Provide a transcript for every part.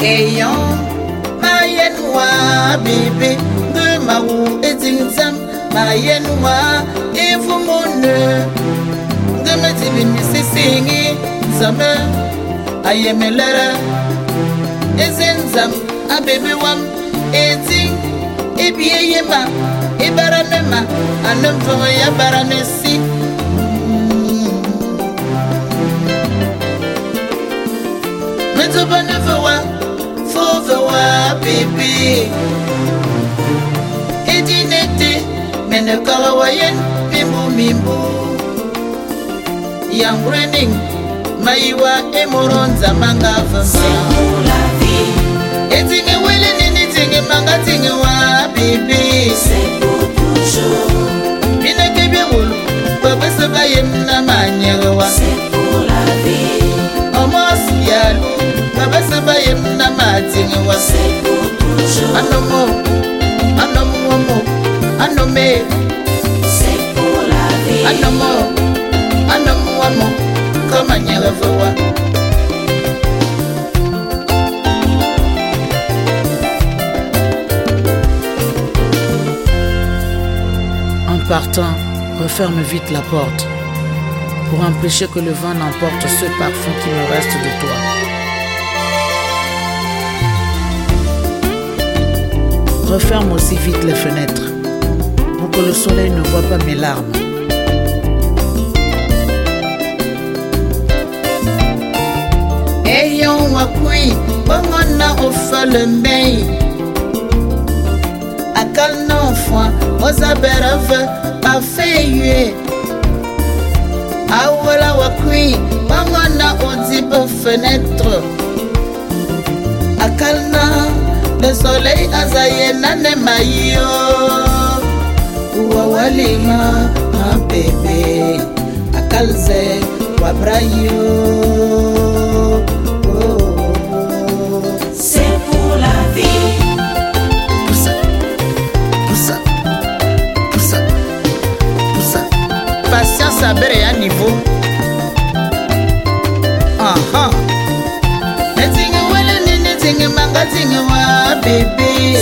Ayant Mayenwa bébé de Maou wu Zinzam Mayenwa et vous mon de me divine singi Zame Ayemelera et a bébé wam et Zing et Bieyema et Baranema en un foyer baranesi. Mais tu vas pipi. Edinete mene karawayen mimbu mimbu. Yang Rening maiwa emoronza manga vamba Etinge wele nini tinge manga tinge wa pipi. Bina kebe wulu babese bayem na manyerewa Omos yalu babese bayem na matingewa Sekou la vie Anomo, anomo amo, anome, c'est pour la vie, anomo, anomo amo, kama nyelewa. En partant, referme vite la porte pour empêcher que le vent n'emporte ce parfum qui me reste de toi. Referme aussi vite les fenêtres pour que le soleil ne voie pas mes larmes. Eyon wakui, bongona ofale mbei. Akal n'enfant, ozaberave, afeyue. Awala wakui, bongona odibe fenêtre. le soleil aza ye nanema yo wawalima mapebe akalze wabra yo oh, oh, oh. C'est pour la vie. patience abere ya niveau. Aha uh -huh. getting a baby.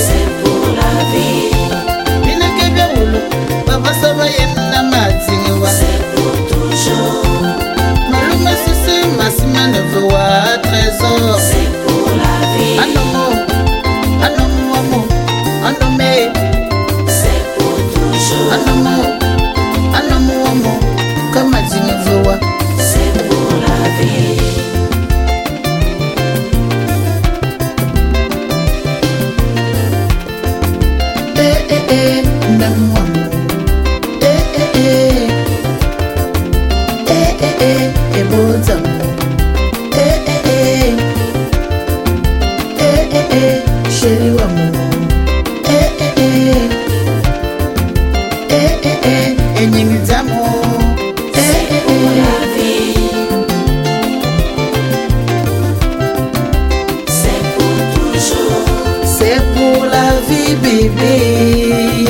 Bébé.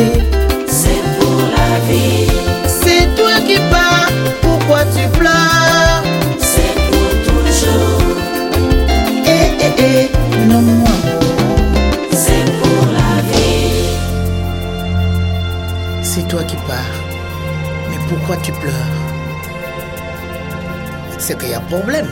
c'est pour la vie, C'est toi qui pars, pourquoi tu pleures? C'est pour toujours, Eh eh eh, non moi. c'est pour la vie. C'est toi qui pars. Mais pourquoi tu pleures? C'est qu'il y a problème.